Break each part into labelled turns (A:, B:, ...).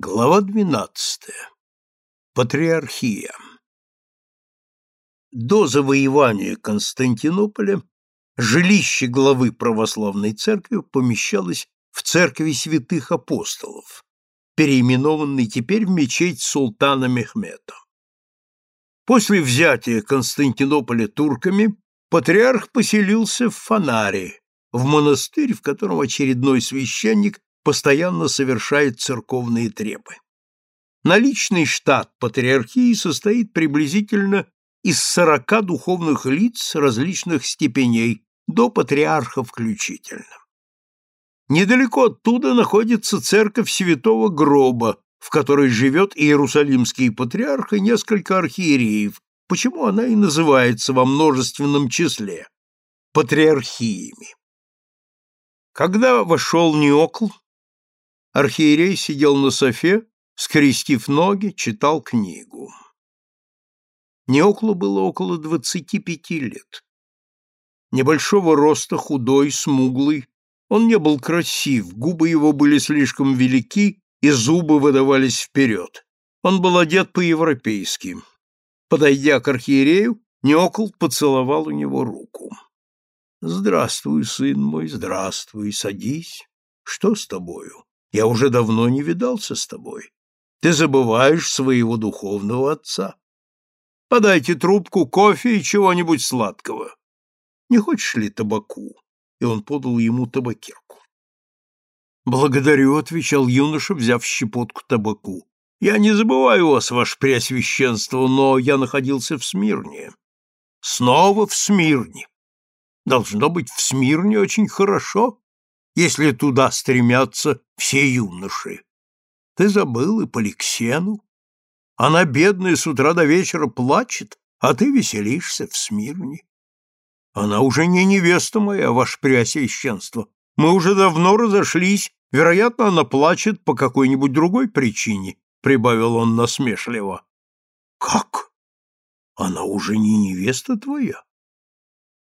A: Глава двенадцатая. Патриархия. До завоевания Константинополя жилище главы православной церкви помещалось в церкви святых апостолов, переименованной теперь в мечеть султана Мехмета. После взятия Константинополя турками патриарх поселился в Фанаре, в монастырь, в котором очередной священник постоянно совершает церковные требы. Наличный штат патриархии состоит приблизительно из 40 духовных лиц различных степеней, до патриарха включительно. Недалеко оттуда находится церковь Святого Гроба, в которой живет Иерусалимский патриарх и несколько архиереев, почему она и называется во множественном числе – патриархиями. Когда вошел Неокл, Архиерей сидел на софе, скрестив ноги, читал книгу. Неоклу было около двадцати пяти лет. Небольшого роста, худой, смуглый, он не был красив, губы его были слишком велики, и зубы выдавались вперед. Он был одет по-европейски. Подойдя к архиерею, Неокл поцеловал у него руку. «Здравствуй, сын мой, здравствуй, садись. Что с тобою?» Я уже давно не видался с тобой. Ты забываешь своего духовного отца. Подайте трубку, кофе и чего-нибудь сладкого. Не хочешь ли табаку? И он подал ему табакерку. Благодарю, отвечал юноша, взяв щепотку табаку. Я не забываю вас, ваше преосвященство, но я находился в Смирне. Снова в Смирне. Должно быть, в Смирне очень хорошо если туда стремятся все юноши. Ты забыл и Поликсену. Она, бедная, с утра до вечера плачет, а ты веселишься в Смирне. Она уже не невеста моя, ваше преосвященство. Мы уже давно разошлись, вероятно, она плачет по какой-нибудь другой причине, — прибавил он насмешливо. — Как? Она уже не невеста твоя?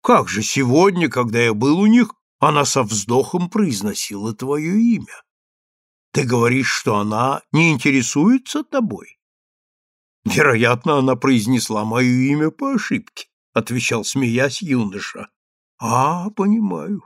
A: Как же сегодня, когда я был у них, она со вздохом произносила твое имя. Ты говоришь, что она не интересуется тобой? Вероятно, она произнесла мое имя по ошибке, отвечал, смеясь юноша. А, понимаю.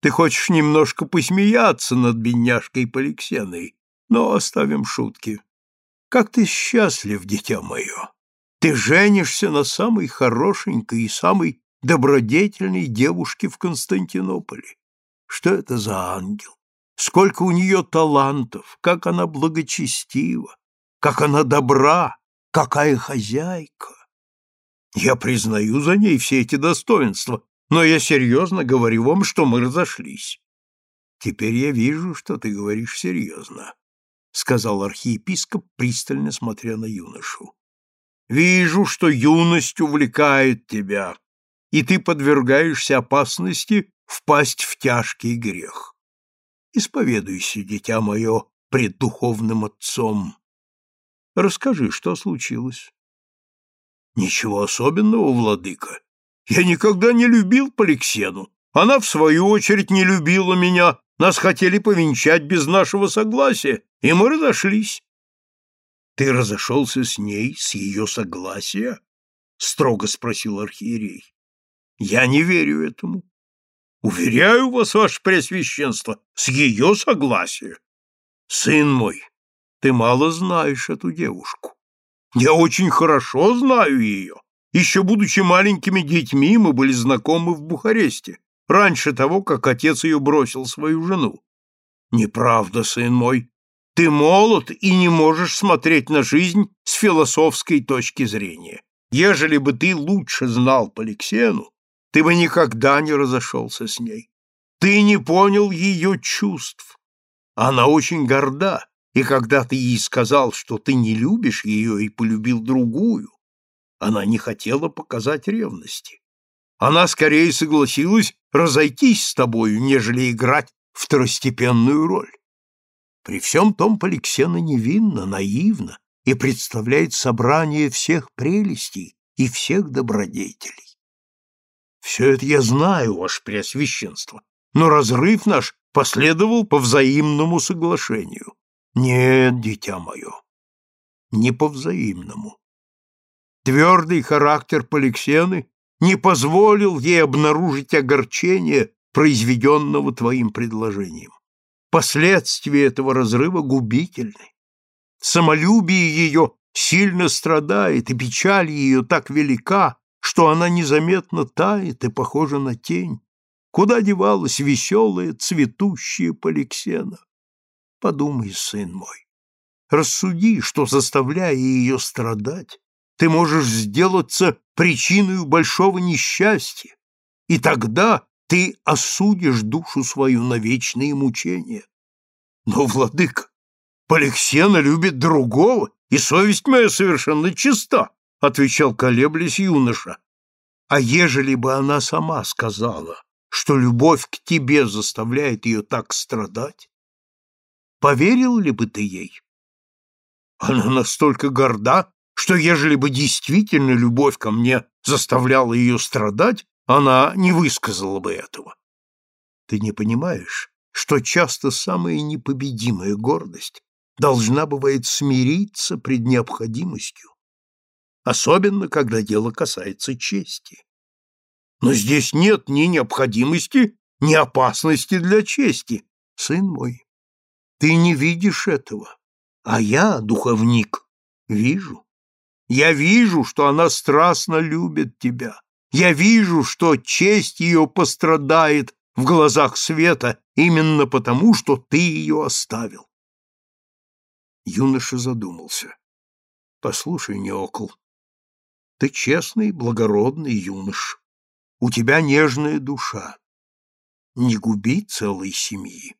A: Ты хочешь немножко посмеяться над бедняжкой Поликсеной, но оставим шутки. Как ты счастлив, дитя мое! Ты женишься на самой хорошенькой и самой добродетельной девушки в Константинополе. Что это за ангел? Сколько у нее талантов, как она благочестива, как она добра, какая хозяйка. Я признаю за ней все эти достоинства, но я серьезно говорю вам, что мы разошлись. Теперь я вижу, что ты говоришь серьезно, — сказал архиепископ, пристально смотря на юношу. Вижу, что юность увлекает тебя, и ты подвергаешься опасности впасть в тяжкий грех. Исповедуйся, дитя мое, пред духовным отцом. Расскажи, что случилось. Ничего особенного, владыка. Я никогда не любил Поликсену. Она, в свою очередь, не любила меня. Нас хотели повенчать без нашего согласия, и мы разошлись. Ты разошелся с ней, с ее согласия? Строго спросил архиерей. Я не верю этому. Уверяю вас, ваше пресвященство, с ее согласия. Сын мой, ты мало знаешь эту девушку. Я очень хорошо знаю ее. Еще будучи маленькими детьми, мы были знакомы в Бухаресте, раньше того, как отец ее бросил свою жену. Неправда, сын мой. Ты молод и не можешь смотреть на жизнь с философской точки зрения. Ежели бы ты лучше знал Поликсену, ты бы никогда не разошелся с ней. Ты не понял ее чувств. Она очень горда, и когда ты ей сказал, что ты не любишь ее и полюбил другую, она не хотела показать ревности. Она скорее согласилась разойтись с тобою, нежели играть второстепенную роль. При всем том Поликсена невинна, наивна и представляет собрание всех прелестей и всех добродетелей. Все это я знаю, ваше преосвященство, но разрыв наш последовал по взаимному соглашению. Нет, дитя мое, не по взаимному. Твердый характер Поликсены не позволил ей обнаружить огорчение, произведенного твоим предложением. Последствия этого разрыва губительны. Самолюбие ее сильно страдает, и печаль ее так велика, что она незаметно тает и похожа на тень. Куда девалась веселая, цветущая Поликсена? Подумай, сын мой, рассуди, что, заставляя ее страдать, ты можешь сделаться причиной большого несчастья, и тогда ты осудишь душу свою на вечные мучения. Но, владыка, Поликсена любит другого, и совесть моя совершенно чиста, — отвечал колеблясь юноша. А ежели бы она сама сказала, что любовь к тебе заставляет ее так страдать, поверил ли бы ты ей? Она настолько горда, что ежели бы действительно любовь ко мне заставляла ее страдать, она не высказала бы этого. Ты не понимаешь, что часто самая непобедимая гордость должна бывает смириться пред необходимостью, особенно когда дело касается чести. Но здесь нет ни необходимости, ни опасности для чести, сын мой. Ты не видишь этого, а я, духовник, вижу. Я вижу, что она страстно любит тебя. Я вижу, что честь ее пострадает в глазах света именно потому, что ты ее оставил. Юноша задумался. Послушай, Неокл, ты честный, благородный юнош. У тебя нежная душа. Не губи целой семьи.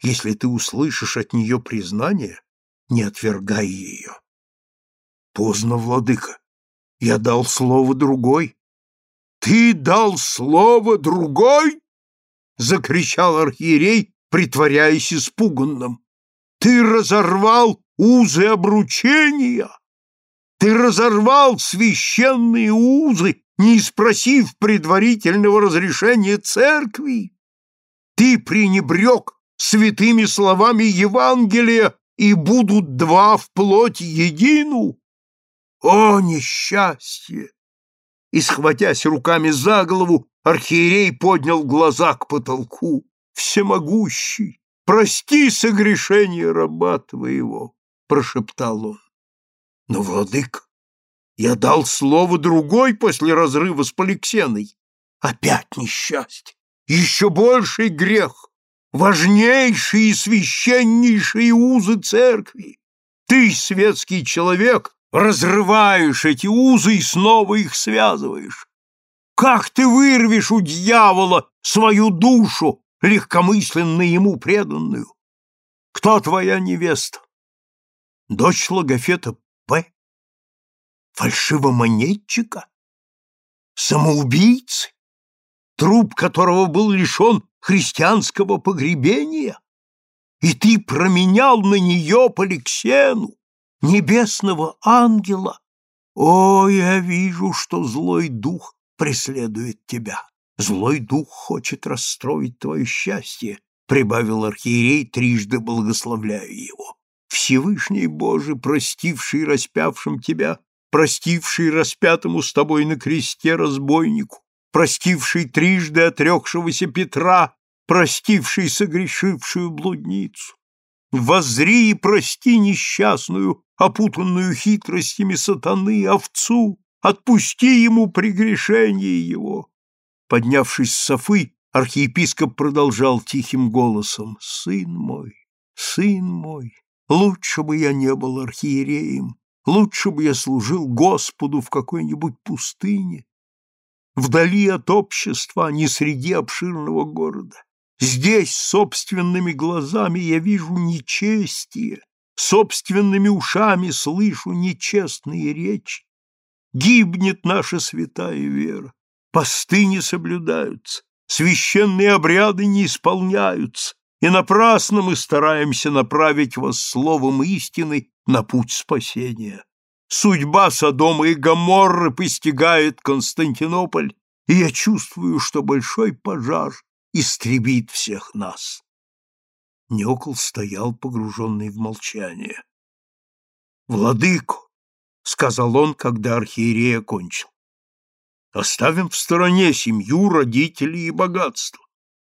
A: Если ты услышишь от нее признание, не отвергай ее. Поздно, владыка. Я дал слово другой. Ты дал слово другой? Закричал архиерей, притворяясь испуганным. Ты разорвал узы обручения! Ты разорвал священные узы, не спросив предварительного разрешения церкви! Ты пренебрег святыми словами Евангелия, и будут два в плоти едину! О, несчастье! И, схватясь руками за голову, архиерей поднял глаза к потолку. Всемогущий, прости согрешение раба твоего, — прошептал он. Но, владык, я дал слово другой после разрыва с Поликсеной. Опять несчастье, еще больший грех, важнейшие и священнейшие узы церкви. Ты, светский человек, разрываешь эти узы и снова их связываешь. Как ты вырвешь у дьявола свою душу, легкомысленно ему преданную? Кто твоя невеста? Дочь Логофета? Фальшивомонетчика? Самоубийцы? Труп которого был лишен христианского погребения? И ты променял на нее Поликсену, небесного ангела? О, я вижу, что злой дух преследует тебя. Злой дух хочет расстроить твое счастье, прибавил архиерей, трижды благословляя его. Всевышний Боже, простивший распявшим тебя, простивший распятому с тобой на кресте разбойнику, простивший трижды отрекшегося Петра, простивший согрешившую блудницу. Воззри и прости несчастную, опутанную хитростями сатаны, овцу, отпусти ему прегрешение его. Поднявшись с софы, архиепископ продолжал тихим голосом, «Сын мой, сын мой, лучше бы я не был архиереем, лучше бы я служил Господу в какой-нибудь пустыне, вдали от общества, а не среди обширного города. Здесь собственными глазами я вижу нечестие, собственными ушами слышу нечестные речи. Гибнет наша святая вера, посты не соблюдаются, священные обряды не исполняются, и напрасно мы стараемся направить вас словом истины на путь спасения. Судьба Содома и Гоморры постигает Константинополь, и я чувствую, что большой пожар истребит всех нас. Неокол стоял, погруженный в молчание. «Владыко!» — сказал он, когда архиерей окончил. «Оставим в стороне семью, родителей и богатство.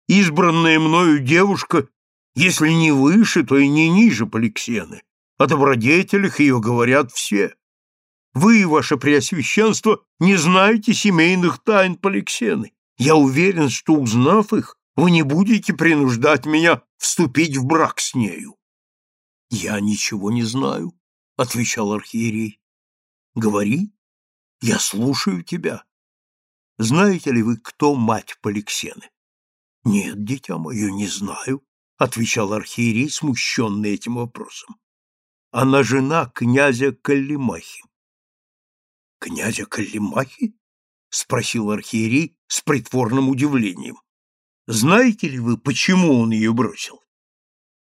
A: Избранная мною девушка, если не выше, то и не ниже Поликсены. О добродетелях ее говорят все. Вы, ваше преосвященство, не знаете семейных тайн Поликсены. Я уверен, что, узнав их, вы не будете принуждать меня вступить в брак с нею. — Я ничего не знаю, — отвечал архиерей. — Говори, я слушаю тебя. Знаете ли вы, кто мать Поликсены? — Нет, дитя мое, не знаю, — отвечал архиерей, смущенный этим вопросом. — Она жена князя Каллимахи. — Князя Каллимахи? — спросил архиерей с притворным удивлением. «Знаете ли вы, почему он ее бросил?»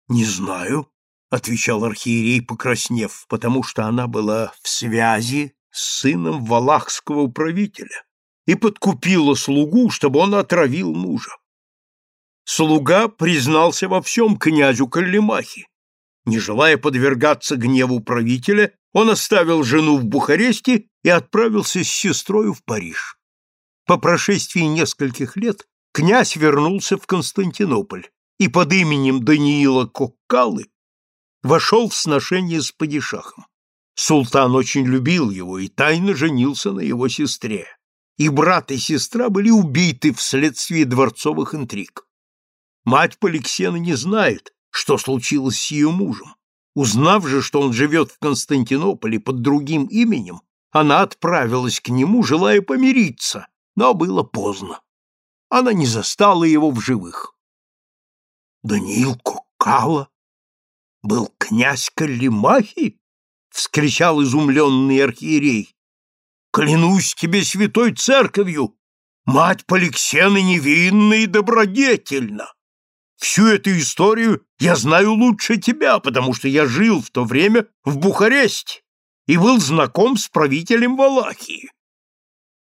A: «Не знаю», — отвечал архиерей, покраснев, потому что она была в связи с сыном валахского правителя и подкупила слугу, чтобы он отравил мужа. Слуга признался во всем князю Каллимахи. Не желая подвергаться гневу правителя, он оставил жену в Бухаресте и отправился с сестрой в Париж. По прошествии нескольких лет князь вернулся в Константинополь и под именем Даниила Коккалы вошел в сношение с падишахом. Султан очень любил его и тайно женился на его сестре. И брат и сестра были убиты вследствие дворцовых интриг. Мать Поликсена не знает, что случилось с ее мужем. Узнав же, что он живет в Константинополе под другим именем, она отправилась к нему, желая помириться, но было поздно. Она не застала его в живых. Даниил Кукала был князь Калимахи? — вскричал изумленный архиерей. — Клянусь тебе святой церковью, мать Поликсена невинна и добродетельна. Всю эту историю я знаю лучше тебя, потому что я жил в то время в Бухаресте и был знаком с правителем Валахии.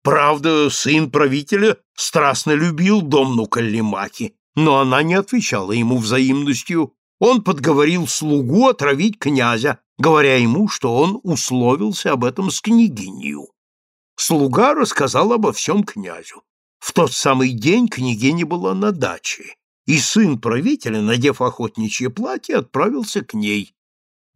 A: Правда, сын правителя страстно любил Домну Каллимаки, но она не отвечала ему взаимностью. Он подговорил слугу отравить князя, говоря ему, что он условился об этом с княгинью. Слуга рассказал обо всем князю. В тот самый день княгиня была на даче и сын правителя, надев охотничье платье, отправился к ней.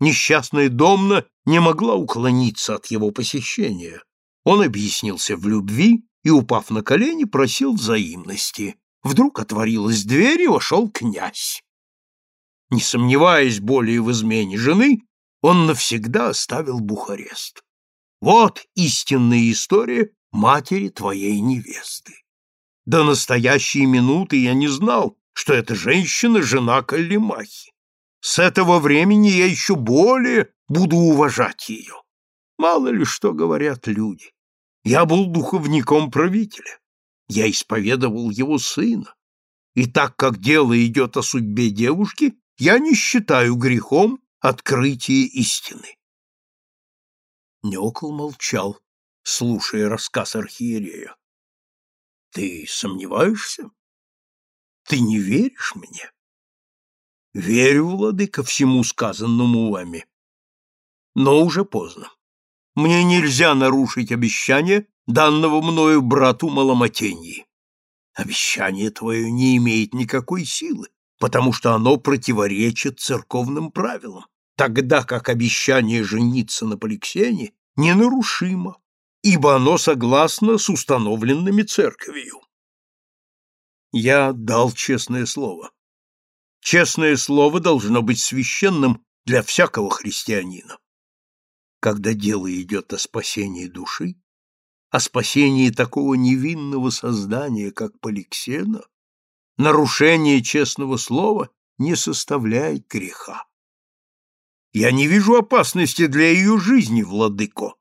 A: Несчастная Домна не могла уклониться от его посещения. Он объяснился в любви и, упав на колени, просил взаимности. Вдруг отворилась дверь, и вошел князь. Не сомневаясь более в измене жены, он навсегда оставил Бухарест. Вот истинная история матери твоей невесты. До настоящей минуты я не знал, что эта женщина — жена Каллимахи. С этого времени я еще более буду уважать ее. Мало ли что говорят люди. Я был духовником правителя. Я исповедовал его сына. И так как дело идет о судьбе девушки, я не считаю грехом открытие истины. Неокол молчал, слушая рассказ архиерея. — Ты сомневаешься? Ты не веришь мне? Верю, владыка, всему сказанному вами. Но уже поздно. Мне нельзя нарушить обещание, данного мною брату Маломатеньи. Обещание твое не имеет никакой силы, потому что оно противоречит церковным правилам, тогда как обещание жениться на Поликсене ненарушимо, ибо оно согласно с установленными церковью. Я дал честное слово. Честное слово должно быть священным для всякого христианина. Когда дело идет о спасении души, о спасении такого невинного создания, как Поликсена, нарушение честного слова не составляет греха. Я не вижу опасности для ее жизни, владыко.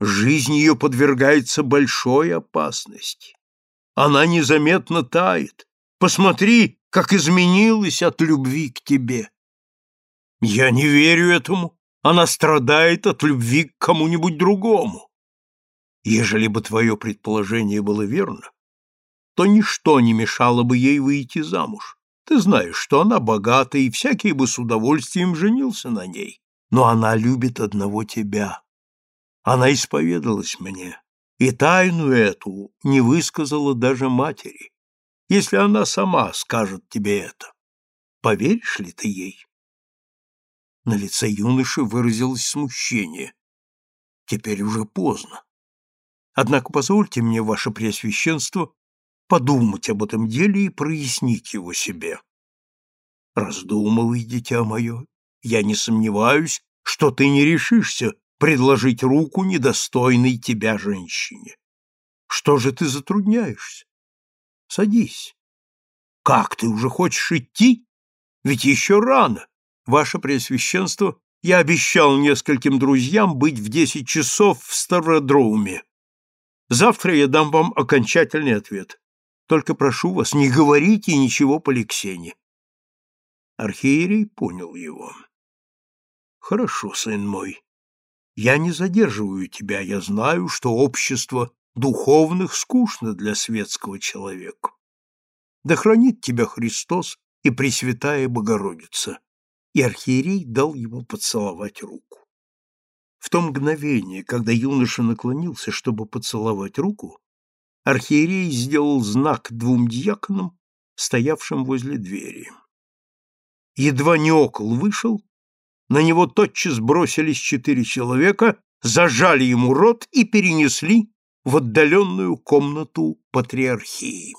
A: Жизнь ее подвергается большой опасности. Она незаметно тает. Посмотри, как изменилась от любви к тебе. Я не верю этому. Она страдает от любви к кому-нибудь другому. Ежели бы твое предположение было верно, то ничто не мешало бы ей выйти замуж. Ты знаешь, что она богата, и всякий бы с удовольствием женился на ней. Но она любит одного тебя. Она исповедалась мне, и тайну эту не высказала даже матери. Если она сама скажет тебе это, поверишь ли ты ей? На лице юноши выразилось смущение. Теперь уже поздно. Однако позвольте мне, ваше преосвященство, подумать об этом деле и прояснить его себе. Раздумывай, дитя мое, я не сомневаюсь, что ты не решишься предложить руку недостойной тебя женщине. Что же ты затрудняешься? Садись. Как ты уже хочешь идти? Ведь еще рано. Ваше Преосвященство, я обещал нескольким друзьям быть в десять часов в Стародроуме. Завтра я дам вам окончательный ответ. Только прошу вас, не говорите ничего по Лексене. Архиерей понял его. Хорошо, сын мой. Я не задерживаю тебя, я знаю, что общество духовных скучно для светского человека. Да хранит тебя Христос и Пресвятая Богородица. И архиерей дал ему поцеловать руку. В то мгновение, когда юноша наклонился, чтобы поцеловать руку, архиерей сделал знак двум дьяконам, стоявшим возле двери. Едва Неокол вышел, на него тотчас бросились четыре человека, зажали ему рот и перенесли в отдаленную комнату патриархии.